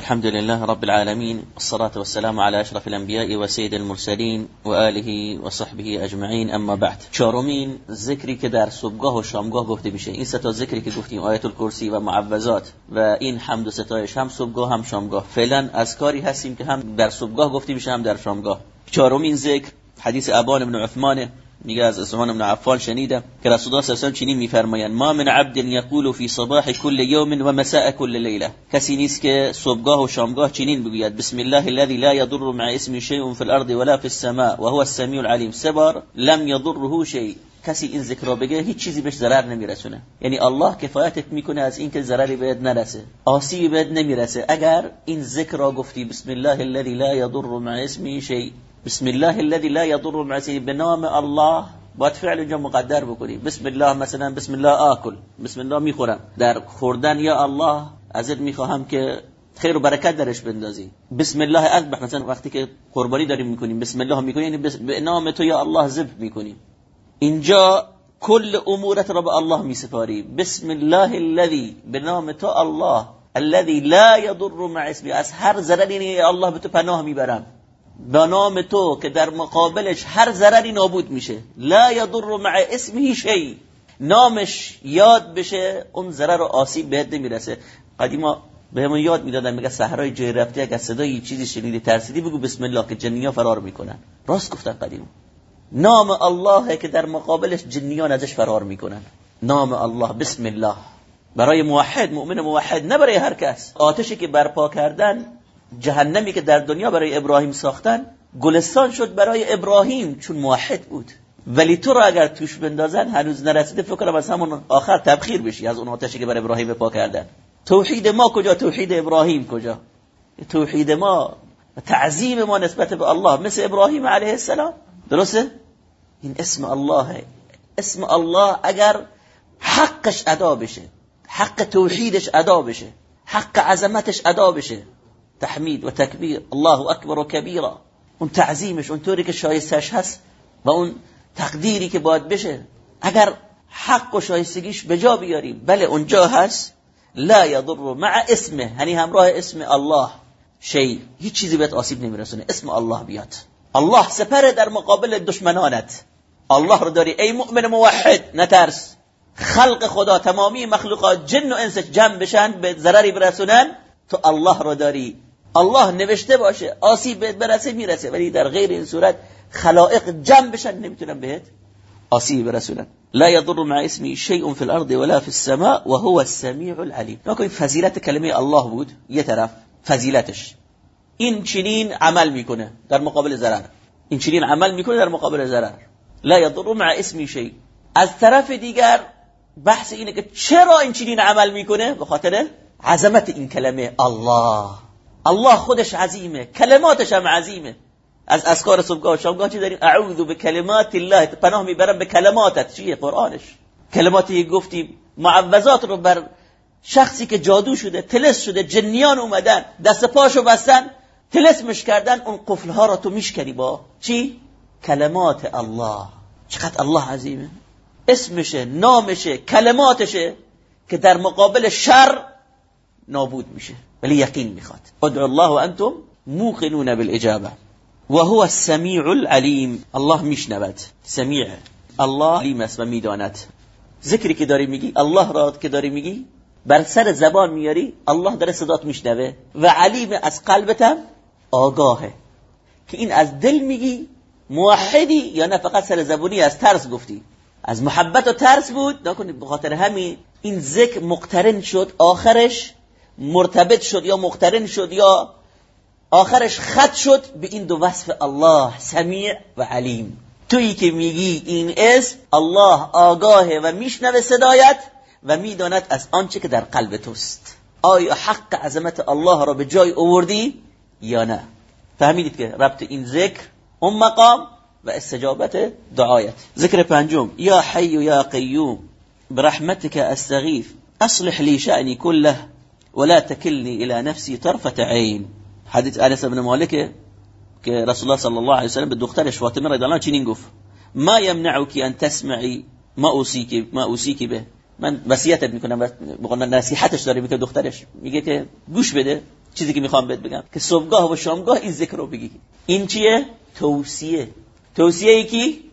الحمد لله رب العالمين والصلاة والسلام على أشرف الأنبياء وسيد المرسلين وآله وصحبه أجمعين أما بعد چهارمین ذکری که در صبحگاه و شامگاه گفته میشه این سه تا ذکری که گفتیم آیت الکرسی و و این حمد و ستایش هم صبحگاه هم شامگاه فعلا از کاری هستیم که هم در صبحگاه گفته میشه هم در شامگاه چهارمین ذکر حدیث ابان بن عثمان میگه از عثمان بن عفان شنیدم که رسول الله صلی الله علیه و چنین میفرمایند. ما من عبد یقول فی صباح كل یوم و مساء كل لیله. کسی نیست که صبحگاه و شامگاه چنین بگوید. بسم الله الذي لا يضر مع اسم شيء في الأرض ولا في السماء وهو السميع العليم سبار لم يضره شيء کسی این ذکر را بگه هیچ چیزی بهش ضرر نمیرسونه. یعنی الله کفایتت میکنه از اینکه ضرری بهت نرسه. آسیبی بهت نمیرسه. اگر این ذکر را گفتی بسم الله الذي لا يضر مع اسمه شيء بسم الله الذي لا يضر مع به نام الله باید فعل اینجا مقدر بکنی بسم الله مثلا بسم الله آکل بسم الله می‌خورم در خوردن یا الله ازت می‌خواهم که خیر و برکت درش بندازی بسم الله اذبح مثلا وقتی که قربانی داریم می‌کنیم بسم الله می‌کنیم یعنی به نام تو یا الله ذبح می‌کنیم اینجا کل امورت را به الله میسپاری بسم الله الذي به نام تو الله الذي لا يضر مع اسمه از هر ضرری الله به تو پناه می‌برم به نام تو که در مقابلش هر ضرری نابود میشه. لا یضر مع اسمه شی نامش یاد بشه اون ضرر و آسیب بهت نمی‌رسه. قدیما بهمون یاد می‌دادن میگه صحرای جای رفتی اگه صدای چیزی شنیدی ترسیدی بگو بسم الله که جنیا فرار می‌کنن. راست گفتن قدیما نام الله که در مقابلش جنیان ازش فرار می‌کنن. نام الله بسم الله. برای موحد مؤمن موحد نه برای هر کس. آتشی که برپا کردن جهنمی که در دنیا برای ابراهیم ساختن گلستان شد برای ابراهیم چون موحد بود. ولی تو را اگر توش بندازن هنوز نرسیده فکر کنم از همون آخر تبخیر بشی از اون آتشی که برای ابراهیم پا کردن. توحید ما کجا؟ توحید ابراهیم کجا؟ توحید ما تعظیم ما نسبت به الله. مثل ابراهیم علیه السلام. درسته؟ این اسم الله اسم الله اگر حقش ادا بشه حق توحیدش ادا بشه حق عظمتش ادا بشه. تحمید و تکبیر الله اکبر و کبیرا اون تعظیمش اونطوری که شایستش هست و اون تقدیری که باید بشه. اگر حق و شایستگیش به جا بیاریم بله اونجا هست. لا یضر مع اسمه. یعنی همراه اسم الله. شی هیچ چیزی بهت آسیب نمیرسونه. اسم الله بیاد. الله سپره در مقابل دشمنانت. الله رو داری. ای مؤمن موحد نترس. خلق خدا تمامی مخلوقات جن و انس جمع بشن به ضرری برسونن. تو الله رو داری. الله نوشته باشه آسیب بهت برسه می‌رسه. ولی در غیر این صورت خلائق جمع بشن نمی‌تونن بهت آسیب برسونن. لا يضر مع اسمه شيء في الارض ولا في السماء وهو السميع العليم نکن فضیلت کلمه الله بود یه طرف فضیلتش. این چنین عمل می‌کنه در مقابل ضرر. این چنین عمل می‌کنه در مقابل ضرر. لا يضر مع اسمه شيء از طرف دیگر بحث اینه که چرا این چنین عمل می‌کنه؟ به خاطر عظمت این کلمه الله. الله خودش عظیمه کلماتش هم عظیمه. از اسکار صبحگاه و شامگاه داریم اعوذ به کلمات الله پناه می‌برم به کلماتت چیه قرآنش. کلماتی گفتی معوضات رو بر شخصی که جادو شده تلس شده جنیان اومدن دست پاشو بستن تلسمش کردن اون قفلها رو تو میشکنی با چی؟ کلمات الله. چقدر الله عظیمه. اسمشه نامشه کلماتشه که در مقابل شر نابود میشه ولی یقین می‌خواد. ادعو الله و انتم موقنون بالاجابه و هو السمیع العلیم. الله میشنود. سمیع. الله علیم است و می‌داند. ذکری که داری میگی الله را که داری میگی بر سر زبان میاری الله داره صدات میشنوه. و علیم از قلبتم آگاهه. که این از دل میگی موحدی یا نه فقط سر زبونی از ترس گفتی؟ از محبت و ترس بود. نکنید به خاطر همین این ذکر مقترن شد آخرش مرتبط شد یا مقترن شد یا آخرش خط شد به این دو وصف الله سمیع و علیم. تویی که میگی این اسم الله آگاهه و میشنوه صدایت و می‌داند از آنچه که در قلب توست. آیا حق عظمت الله را به جای اووردی یا نه؟ فهمیدید که ربط این ذکر اون مقام و استجابت دعایت. ذکر پنجم یا حی یا قیوم برحمتك استغیث اصلح لی شأنی كله ولا تكلني الى نفسي طرفة عين. حدیث انس بن مالک که رسول الله صلی الله علیه و سلم به دخترش فاطمه رضی الله چنین گفت؟ ما يمنعك ان تسمعي ما اوصيك ما اوصيك به؟ من وصیتت می‌کنم و نصیحتش داره میگه دخترش. میگه که گوش بده چیزی که می‌خوام بهت بگم. که صبحگاه و شامگاه این ذکر رو بگی. این چیه؟ توصیه. توصیه کی؟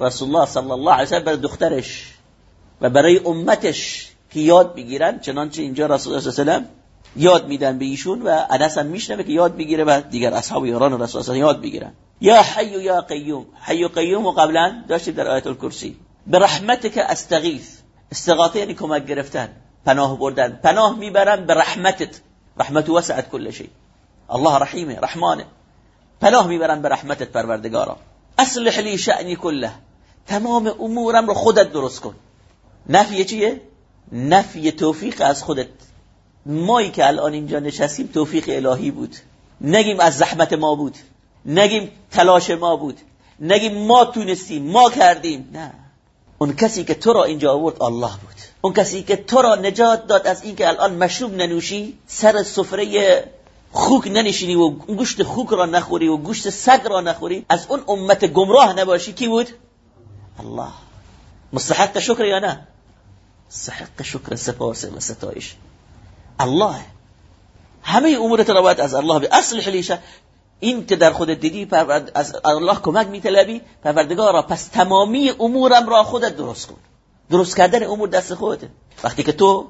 رسول الله صلی الله علیه و برای دخترش و برای امتش. که یاد بگیرن چنانچه اینجا رسول الله صلی الله یاد میدن به ایشون و انس هم میشنوه که یاد بگیره و دیگر اصحاب یاران رسول الله یاد بگیرن. یا حی یا قیوم حی و قیوم و قبلا داشتیم در آیت الکرسی. به رحمتک استغیث. استغاثه یعنی کمک گرفتن پناه بردن. پناه می‌برن به رحمتت. رحمت وسعت کل شی. الله رحیمه رحمانه. پناه می‌برن به رحمتت پروردگارا. اصلح لی شأنی کله. تمام امورم رو خودت درست کن. نفی چیه؟ نفی توفیق از خودت. مایی که الان اینجا نشستیم توفیق الهی بود. نگیم از زحمت ما بود. نگیم تلاش ما بود. نگیم ما تونستیم ما کردیم. نه. اون کسی که تو را اینجا آورد الله بود. اون کسی که تو را نجات داد از اینکه الان مشروب ننوشی سر سفره خوک ننشینی و گوشت خوک را نخوری و گوشت سگ را نخوری از اون امت گمراه نباشی کی بود؟ الله. مستحق شکر یا نه؟ مستحق شکر سپاس و ستایش. الله همه امورت را باید از الله به اصل حلیشه این که در خودت دیدی از الله کمک میطلبی. پروردگارا پس تمامی امورم را خودت درست کن. درست کردن امور دست خودته وقتی که تو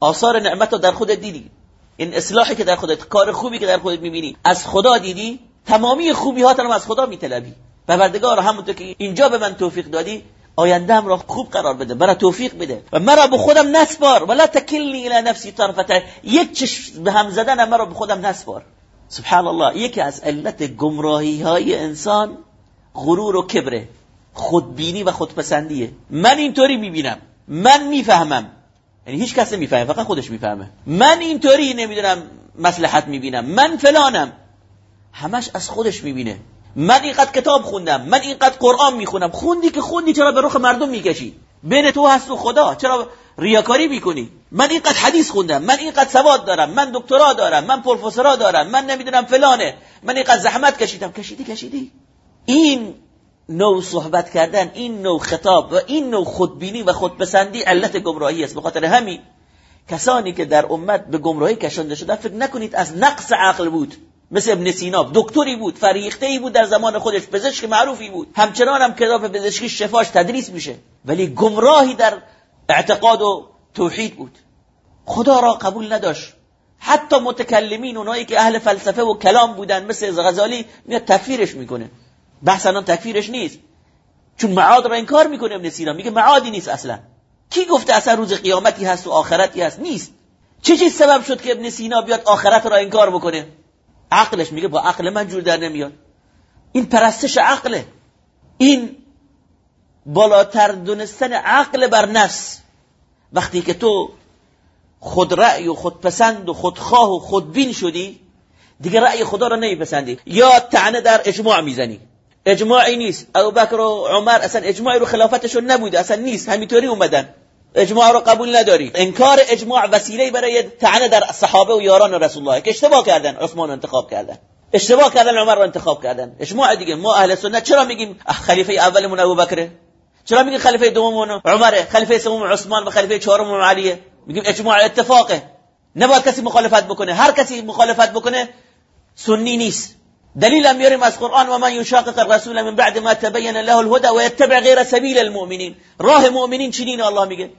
آثار نعمت رو در خودت دیدی. این اصلاحی که در خودت کار خوبی که در خودت می‌بینی. از خدا دیدی. تمامی خوبی ها از خدا میطلبی. پروردگار همونطور که اینجا به من توفیق دادی آینده را خوب قرار بده مرا توفیق بده و مرا به خودم نسپار ولا تکلنی الى نفسی طرفت یک چشم به هم زدن مرا به خودم نسپار سبحان الله یکی از علت گمراهی های انسان غرور و کبره خودبینی و خودپسندیه. من اینطوری می‌بینم من می‌فهمم. یعنی هیچ کس نمی‌فهمه فقط خودش می‌فهمه. من اینطوری نمی‌دونم مصلحت می‌بینم من فلانم. همش از خودش می‌بینه. من اینقدر کتاب خوندم من اینقدر قرآن می‌خونم. خوندی که خوندی چرا به رخ مردم می‌کشی؟ بین تو هست و خدا چرا ریاکاری می‌کنی؟ من اینقدر حدیث خوندم من اینقدر سواد دارم من دکترا دارم من پروفسورا دارم من نمی‌دونم فلانه. من اینقدر زحمت کشیدم. کشیدی کشیدی. این نوع صحبت کردن این نوع خطاب و این نوع خودبینی و خودپسندی علت گمراهی است. بخاطر همین کسانی که در امت به گمراهی کشانده شدن فکر نکنید از نقص عقل بود. مثل ابن سینا. دکتری بود فریخته ای بود در زمان خودش پزشک معروفی بود. همچنان هم کتاب پزشکی شفاش تدریس میشه. ولی گمراهی در اعتقاد و توحید بود. خدا را قبول نداشت. حتی متکلمین اونایی که اهل فلسفه و کلام بودن مثل غزالی میاد تکفیرش می‌کنه. بحث الان تکفیرش نیست. چون معاد را انکار می‌کنه ابن سینا. میگه معادی نیست اصلا. کی گفته اصلا روز قیامتی هست و آخرتی هست؟ نیست. چه چیز سبب شد که ابن سینا بیاد آخرت را انکار بکنه؟ عقلش میگه با عقل من جور در نمیاد. این پرستش عقله. این بالاتر دونستن عقل بر نفس. وقتی که تو خود رأی و خود پسند و خودخواه و خودبین شدی دیگه رأی خدا رو نمیپسندی. یا تعنه در اجماع می‌زنی. اجماعی نیست. ابو بکر و عمر اصلا اجماعی رو خلافتشون نبوده اصلا نیست. همینطوری اومدن. اجماع رو قبول نداری. انکار اجماع وسیله برای تعنه در صحابه و یاران رسول الله که اشتباه کردن عثمان انتخاب کردن. اشتباه کردن عمر رو انتخاب کردن. اجماع دیگه ما اهل سنت چرا میگیم خلیفه اولمون ابو بکره چرا میگیم خلیفه دوممون عمره خلیفه سوم عثمان و خلیفه چهارم علیه؟ میگیم اجماع اتفاقه. نباید کسی مخالفت بکنه. هر کسی مخالفت بکنه سنی نیست. دلیل هم میاریم از قرآن و من یشاقق الرسول من بعد ما تبین له الهدى و یتبع غیر سبیل المؤمنین راه مؤمنین چنین الله میگه.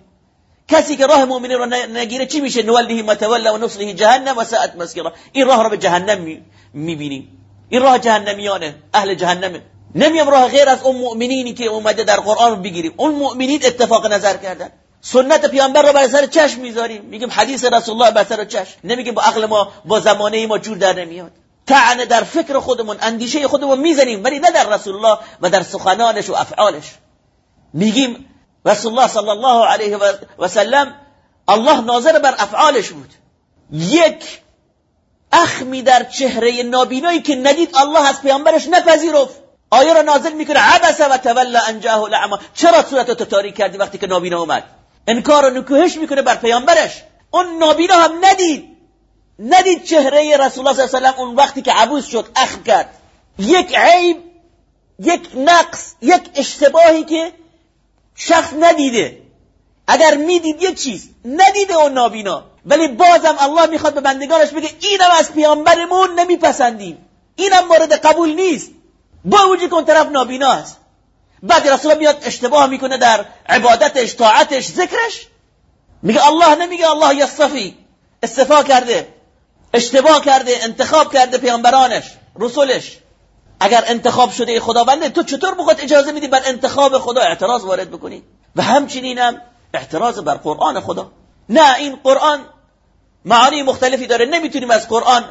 کسی که راه مؤمنین رو نگیره چی میشه؟ نوله ما تولى و نصله جهنم و ساعت مسیرا این راه رو به جهنم می‌بینیم این راه جهنمیانه. اهل جهنمه. نمیم راه غیر از اون مؤمنینی که اومده در قرآن رو بگیریم. اون مؤمنین اتفاق نظر کردن. سنت پیامبر رو بر سر چشم می‌ذاریم. میگیم حدیث رسول الله بر سر چشم. نمیگیم با عقل ما با زمانه ما جور در نمیاد. طعن در فکر خودمون اندیشه خودمون می‌زنیم. ولی نه در رسول الله و در سخنانش و افعالش. میگیم رسول الله صلی الله علیه و سلم الله ناظر بر افعالش بود یک اخمی در چهره نابینایی که ندید الله از پیامبرش نپذیرفت آیه را نازل می‌کنه عبس و تولا انجاه العما چرا صورت تو تاریک کردی وقتی که نابینا اومد انکار و نکوهش می‌کنه بر پیامبرش اون نابینا هم ندید ندید چهره رسول الله صلی الله علیه و اون وقتی که عبوس شد اخم کرد یک عیب یک نقص یک اشتباهی که شخص ندیده. اگر می‌دید یه چیز ندیده اون نابینا. ولی بازم الله می‌خواد به بندگانش بگه اینم از پیامبرمون نمیپسندیم. اینم مورد قبول نیست. با وجود کن طرف نابینا است. بعد رسول میاد اشتباه می‌کنه در عبادتش طاعتش ذکرش. میگه الله نمیگه الله یصفی. استفا کرده اشتباه کرده انتخاب کرده پیامبرانش رسولش. اگر انتخاب شده خداونده تو چطور بخواد اجازه میدی بر انتخاب خدا اعتراض وارد بکنی؟ و همچنین هم اعتراض بر قرآن خدا. نه این قرآن معانی مختلفی داره. نمی‌تونیم از قرآن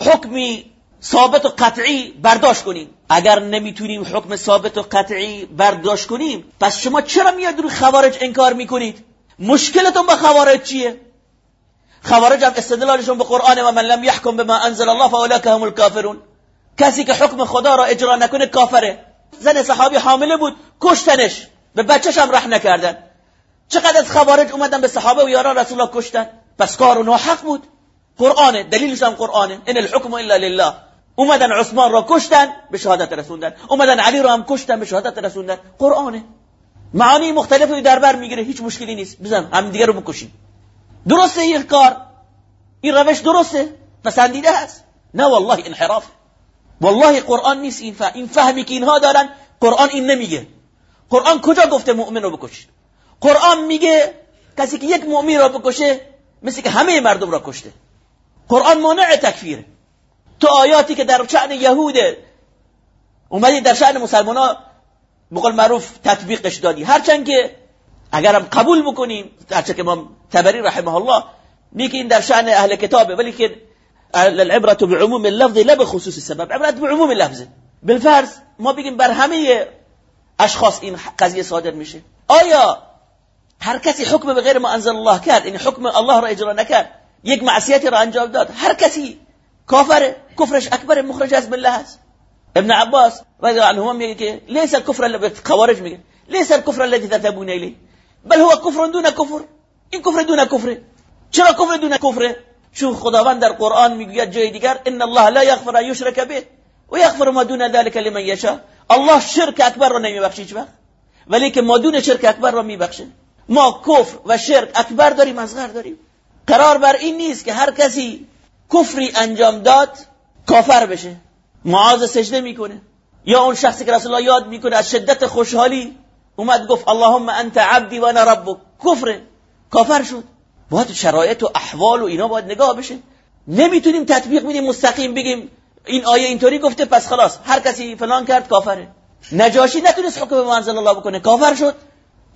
حکمی ثابت و قطعی برداشت کنیم. اگر نمی‌تونیم حکم ثابت و قطعی برداشت کنیم پس شما چرا میاد رو خوارج انکار می‌کنید؟ مشکلتون با خوارج چیه؟ خوارج هم استدلالشون به قرآن و من لم يحكم بما انزل الله فاولئک هم الكافرون کسی که حکم خدا را اجرا نکنه کافره. زن صحابی حامله بود کشتنش. به بچهش هم رحم نکردن. چقدر از خوارج اومدن به صحابه و یاران رسول الله کشتن؟ پس کار اونها حق بود. قرآنه دلیلش هم قرآنه. ان الحكم الا لله. اومدن عثمان را کشتن به شهادت رسوندن. اومدن علی را هم کشتن به شهادت رسوندن. قرآنه. معانی مختلفی در بر می‌گیره هیچ مشکلی نیست. بزن هم دیگه رو بکشیم. درسته این کار؟ این روش درسته؟ پسندیده هست. نه والله انحراف. والله قرآن نیست این فهم. این فهمی که اینها دارن قرآن این نمیگه. قرآن کجا گفته مؤمن رو بکشید قرآن میگه کسی که یک مؤمن را بکشه مثل که همه مردم را کشته. قرآن مانع تکفیره. تو آیاتی که در شأن یهوده اومدی در شأن مسلمان ها بقول معروف تطبیقش دادی. هرچند که اگرم قبول بکنیم هرچند که ما تبری رحمه الله میگه این در شأن اهل کتابه ولی که العبرة بعموم اللفظ لا بخصوص السبب عبرت بعموم اللفظ. بالفرض ما بگیم بر همه اشخاص این قضیه صادر میشه آیا هر کسی حکم به غیر ما انزل الله کرد این حکم الله را اجرا نکرد یک معصیتی را انجام داد هر کسی کافر کفرش اکبر مخرج از بالله هست ابن عباس رضی الله عنهما میگه که لیس الكفر الذي خوارج میگه لیس الكفر الذي تذهبون الیه. بل هو کفر دون کفر این کفر دون کفر چرا کفر دون کفر چون خداوند در قرآن می‌گوید جای دیگر ان الله لا یغفر ان یشرک به. و یغفر ما دون ذلك لمن یشاء. الله شرک اکبر را نمیبخشه هیچ وقت. ولی که ما دون شرک اکبر را میبخشه. ما کفر و شرک اکبر داریم اصغر داریم. قرار بر این نیست که هر کسی کفری انجام داد کافر بشه. معاذ سجده می‌کنه. یا اون شخصی که رسول الله یاد می‌کنه از شدت خوشحالی اومد گفت اللهم انت عبدی و انا ربک. کفر. کافر شد. باید شرایط و احوال و اینا باید نگاه بشه. نمی‌تونیم تطبیق میدیم مستقیم بگیم این آیه اینطوری گفته پس خلاص. هر کسی فلان کرد کافره. نجاشی نتونست حکم به منزل الله بکنه. کافر شد.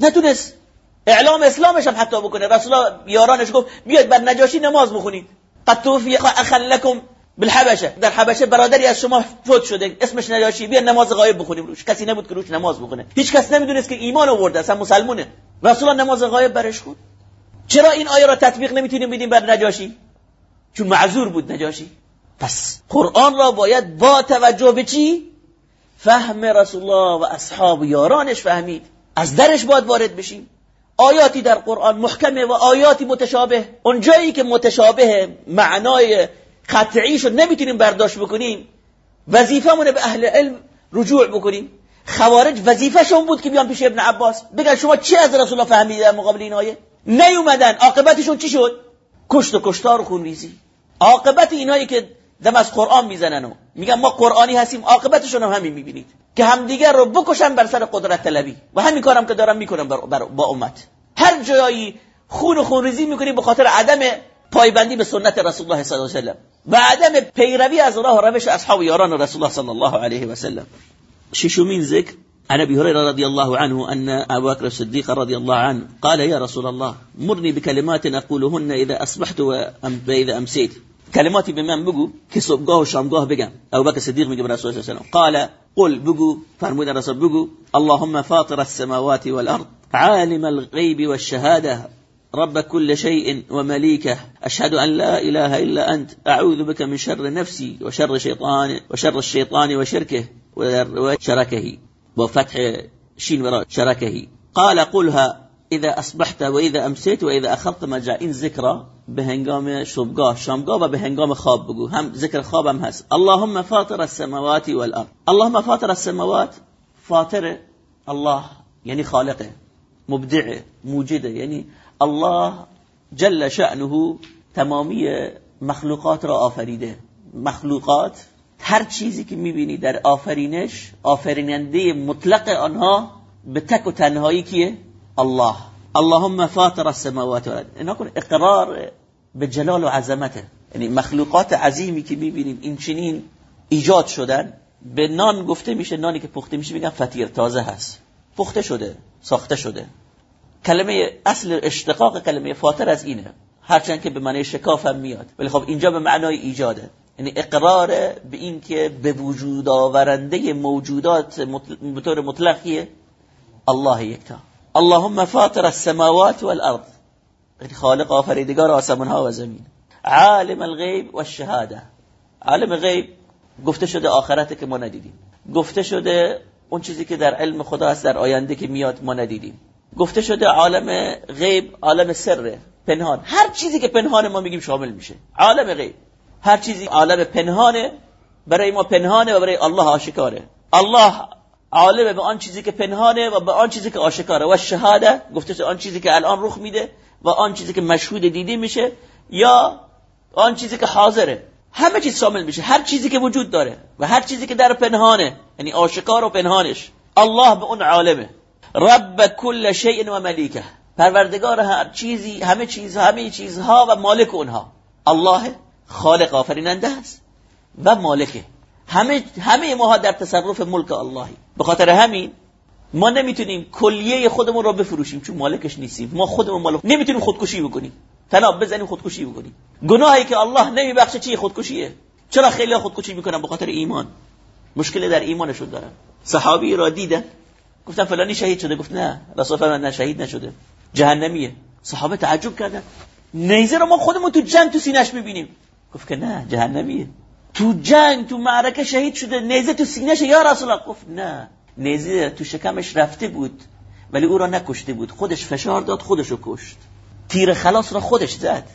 نتونست. اعلام اسلامش هم حتی بکنه. رسول الله یارانش گفت بیاید بر نجاشی نماز بخونید. قد توفی اخا لكم بالحبشه. در حبشه برادری از شما فوت شده. اسمش نجاشی. بیا نماز غایب بخونیم روش. کسی نبود که روش نماز بخونه. هیچ کس نمی‌دونست که ایمان آورده اصلا مسلمونه. رسول نماز غایب برش خون چرا این آیه را تطبیق نمی‌تونیم بدیم بر نجاشی؟ چون معذور بود نجاشی. پس قرآن را باید با توجه به چی؟ فهم رسول الله و اصحاب یارانش فهمید. از درش باید وارد بشیم. آیاتی در قرآن محکمه و آیاتی متشابه. اون جایی که متشابه معنای قطعی شد نمی‌تونیم برداشت بکنیم وظیفمونه به اهل علم رجوع بکنیم. خوارج وظیفهشون بود که بیان پیش ابن عباس. بگن شما چی از رسول الله فهمیدید در مقابل این آیه؟ نیومدن. عاقبتشون چی شد؟ کشت و کشتار و خونریزی. عاقبت اینایی که دم از قرآن می‌زنن و میگن ما قرآنی هستیم عاقبتشون هم همین می‌بینید. که همدیگر رو بکشن بر سر قدرت طلبی. و همین کارم که دارم می‌کنم با امت. هر جایی خون و خونریزی می‌کنیم به خاطر عدم پایبندی به سنت رسول الله صلی الله علیه و و عدم پیروی از راه روش اصحاب یاران رسول الله صلی الله علیه و سلم. ششمین ذکر. عن أبي هريرة رضي الله عنه أن ابا بكر الصديق رضي الله عنه قال يا رسول الله مرني بكلمات أقولهن إذا أصبحت واذا أمسيت. کلماتی به من بگو که صبحگاه و شامگاه بگم ابو صدیق میگه به رسول الله قال قل بگو فرمود رسول بگو اللهم فاطر السماوات والأرض عالم الغيب والشهادة رب كل شيء ومليكه أشهد أن لا إله إلا أنت أعوذ بك من شر نفسي وشر شيطان وشر الشيطان وشركه وشركه. وفتح شين وراء شركه قال قلها إذا أصبحت وإذا أمسيت وإذا أخذت مجائين ذكرى به هنگام شبگاه شامگاه و به هنگام خواب بگو. هم ذکر خوابم هست. اللهم فاطر السماوات والارض اللهم فاطر السماوات فاطر الله یعنی خالقه مبدع موجده یعنی الله جل شأنه تمامی مخلوقات را آفریده. مخلوقات هر چیزی که می‌بینی در آفرینش آفریننده مطلق آنها به تک و تنهایی کیه؟ الله. اللهم فاطر السماوات والارض. اینا کن اقرار به جلال و عظمته یعنی مخلوقات عظیمی که می‌بینیم این چنین ایجاد شدن به نان گفته میشه نانی که پخته میشه میگن فطیر تازه هست. پخته شده ساخته شده. کلمه اصل اشتقاق کلمه فاطر از اینه. هرچند که به معنی شکاف هم میاد. ولی خب اینجا به معنای ایجاده. یعنی اقرار به این که به وجود آورنده موجودات به طور مطلقیه الله یکتا. اللهم فاطر السماوات والارض. یعنی خالق آفریدگار آسمان ها و زمین. عالم الغیب و الشهاده. عالم غیب گفته شده آخرت که ما ندیدیم. گفته شده اون چیزی که در علم خدا است در آینده که میاد ما ندیدیم. گفته شده عالم غیب عالم سره پنهان. هر چیزی که پنهان ما میگیم شامل میشه. عالم غیب. هر چیزی عالم پنهانه برای ما پنهانه و برای الله آشکاره. الله عالم به آن چیزی که پنهانه و به آن چیزی که آشکاره. و شهاده گفته آن چیزی که الان رخ میده و آن چیزی که مشهود دیده میشه یا آن چیزی که حاضره. همه چیز شامل میشه. هر چیزی که وجود داره و هر چیزی که در پنهانه یعنی آشکار و پنهانش. الله به اون عالمه. رب کل شیء و ملیکه. پروردگار هر چیزی همه چیز همه چیزها و مالک اونها. الله خالق آفریننده است و مالکه. همه همه ما در تصرف ملک اللهی. به خاطر همین ما نمی‌تونیم کلیه خودمون رو بفروشیم چون مالکش نیستیم. ما خودمون مالک نمی‌تونیم خودکشی بکنیم. تناب بزنیم خودکشی بکنیم. گناهی که الله نمیبخشه چی؟ خودکشیه. چرا خیلی خودکشی می‌کنن؟ به خاطر ایمان. مشکل در ایمانشون دارن. صحابی را دیدن. گفتن فلانی شهید شده. گفت نه. رسول نه شهید نشده. جهنمیه. صحابه تعجب کردن. نیزه رو ما خودمون تو جنگ تو سینش می‌بینیم. گفت که نه جهنمیه. تو جنگ تو معرکه شهید شده نیزه تو سینش یا رسول الله. گفت نه. نیزه تو شکمش رفته بود ولی او را نکشته بود. خودش فشار داد خودش رو کشت. تیر خلاص را خودش زد.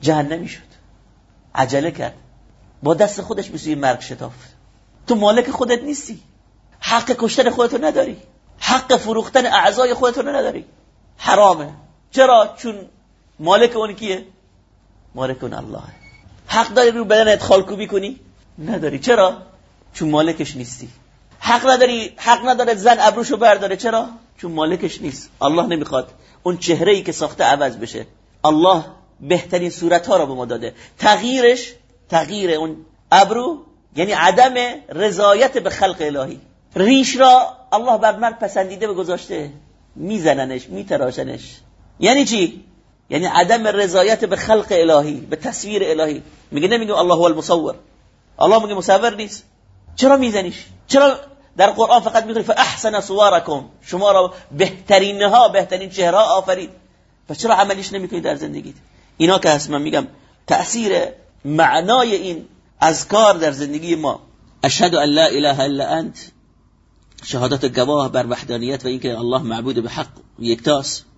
جهنمی شد. عجله کرد. با دست خودش به مرگ شتافت. تو مالک خودت نیستی. حق کشتن خودتو نداری. حق فروختن اعضای خودتو نداری. حرامه. چرا؟ چون مالک اون کیه؟ مالک اون الله. حق داری رو بدنت خالکوبی کنی؟ نداری. چرا؟ چون مالکش نیستی. حق نداری حق نداره زن ابروشو برداره. چرا؟ چون مالکش نیست. الله نمی‌خواد اون چهره ای که ساخته عوض بشه. الله بهترین صورت ها را به ما داده. تغییرش تغییر اون ابرو یعنی عدم رضایت به خلق الهی. ریش را الله بر مرد پسندیده به گذاشته. میزننش میتراشنش. یعنی چی؟ یعنی عدم رضایت به خلق الهی به تصویر الهی. میگه نمیگه الله هو المصور. الله میگه مصور نیست. چرا میزنیش؟ چرا در قرآن فقط میگه فاحسن صورکم. شما را بهترین ها بهترین چهره آفرید. پس چرا عملیش نمی‌کنید در زندگیت؟ اینا که هست من میگم تأثیر معنای این اذکار در زندگی ما. اشهد ان لا اله الا انت. شهادت گواه بر وحدانیت و اینکه الله معبود به حق یکتاست.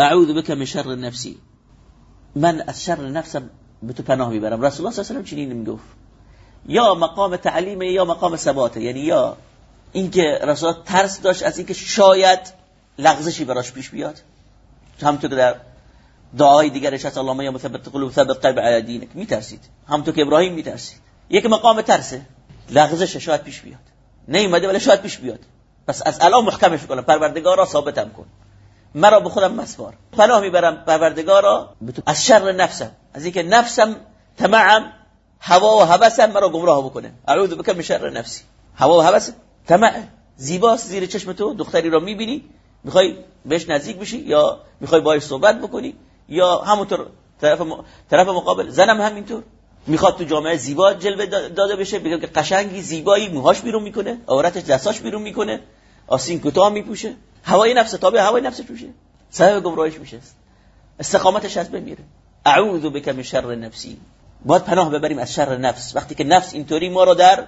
اعوذ بك من شر نفسی من از شر نفسم به تو پناه می‌برم. رسول الله صلی الله علیه و چنین می‌گفت. یا مقام تعلیم یا مقام ثباته. یعنی یا اینکه رسول ترس داشت از اینکه شاید لغزشی براش پیش بیاد. همونطور که در دعای دیگرش هست اللهم یا مثبت قلوب ثبت قلب علی دینک. میترسید. همونطور که ابراهیم میترسید. یک مقام ترسه. لغزش شاید پیش بیاد. نیومده ولی شاید پیش بیاد. پس از الان محکمش کنم پروردگارا ثابتم کن. مرا به خودم مسوار پناه می‌برم پروردگارا از شر نفسم. از اینکه نفسم تمام هوا و هوسم مرا گمراه بکنه. اعوذ بک من شر نفسی. هوا و هوس طمع. زیباست زیر چشم تو دختری را می‌بینی می‌خوای بهش نزدیک بشی یا می‌خوای باهاش صحبت بکنی یا همونطور طرف, م... طرف مقابل. زنم همینطور. می‌خواد تو جامعه زیبا جلوه داده بشه بگه که قشنگی زیبایی موهاش بیرون می‌کنه عورتش دستاش بیرون می‌کنه آسین کوتاه میپوشه. هوای نفس تابع هوای نفسش میشه سبب گمراهیش میشه. استقامتش از بمیره اعوذ بک من شر نفسی. باید پناه ببریم از شر نفس. وقتی که نفس اینطوری ما رو در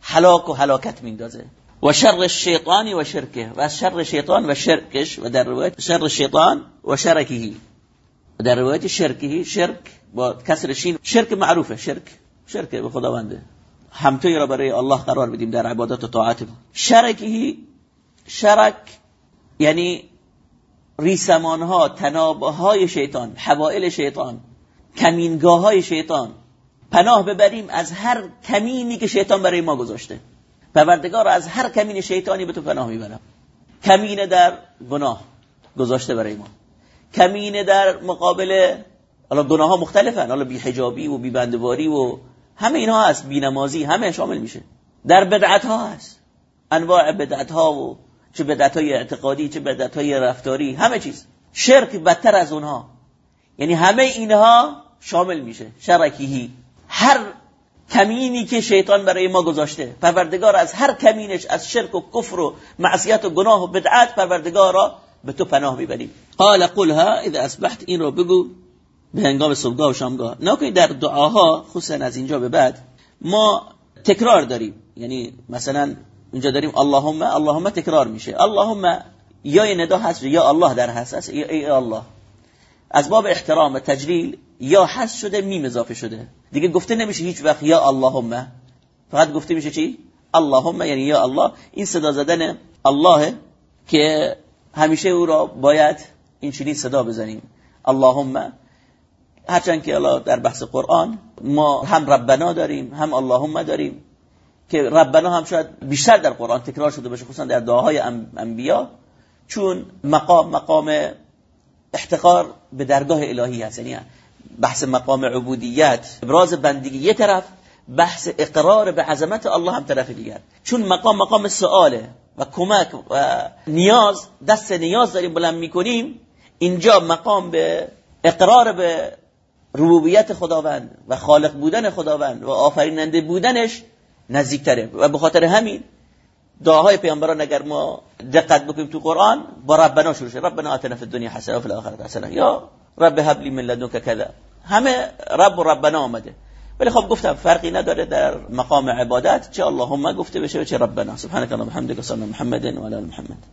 هلاک و هلاکت میندازه. و شر شیطانی و شرکه. و شر شیطان و شرکش و در روایت شر شیطان و شرکهی در روایت شرکهی شرک با کسر شین شرک معروفه شرک شرک به خداونده. همتوی را برای الله قرار بدیم در عبادت و طاعت شرکهی شرک یعنی ریسمان ها تناب های شیطان حوائل شیطان کمینگاه های شیطان. پناه ببریم از هر کمینی که شیطان برای ما گذاشته. پروردگار از هر کمین شیطانی به تو پناه می‌برم. کمین در گناه گذاشته برای ما. کمین در مقابل حالا گناه ها مختلفن. حالا بی حجابی و بی بندواری و همه اینها هست. بی نمازی همه شامل میشه. در بدعت ها هست. انواع بدعت ها و چه بدعت های اعتقادی چه بدعت های رفتاری همه چیز. شرک بدتر از اونها. یعنی همه اینها شامل میشه. شرکیهی. هر کمینی که شیطان برای ما گذاشته پروردگار از هر کمینش از شرک و کفر و معصیت و گناه و بدعت پروردگار را به تو پناه می‌بریم. قال قلها اذا اصبحت این رو بگو. به هنگام صبحگاه و شامگاه. نکنی در دعاها خصوصا از اینجا به بعد ما تکرار داریم. یعنی مثلا اینجا داریم اللهم اللهم تکرار میشه. اللهم یا ندا هست یا الله در هست. یا ای الله. از باب احترام و تجلیل یا هست شده میم اضافه شده. دیگه گفته نمیشه هیچ وقت یا اللهم فقط گفته میشه چی؟ اللهم یعنی یا الله. این صدا زدن الله که همیشه او را باید این چنین صدا بزنیم. اللهم هرچند که الله در بحث قرآن ما هم ربنا داریم هم اللهم داریم. که ربنا هم شاید بیشتر در قرآن تکرار شده باشه خصوصا در دعاهای انبیا چون مقام مقام احتقار به درگاه الهی هست. یعنی بحث مقام عبودیت ابراز بندگی یه طرف بحث اقرار به عظمت الله هم طرف دیگر. چون مقام مقام سؤاله و کمک و نیاز دست نیاز داریم بلند می‌کنیم اینجا مقام به اقرار به ربوبیت خداوند و خالق بودن خداوند و آفریننده بودنش نزدیکتره. و به خاطر همین دعاهای پیامبران اگر ما دقت بکنیم تو قرآن با ربنا شروع شد ربنا آتنا فی الدنیا حسنه و فی الاخره حسنه. یا رب هب لی من لدنک کذا همه رب و ربنا آمده. ولی خب گفتم فرقی نداره در مقام عبادت چه اللهم گفته بشه و چه ربنا. سبحانك اللهم وبحمدك صلی محمد و علی محمد.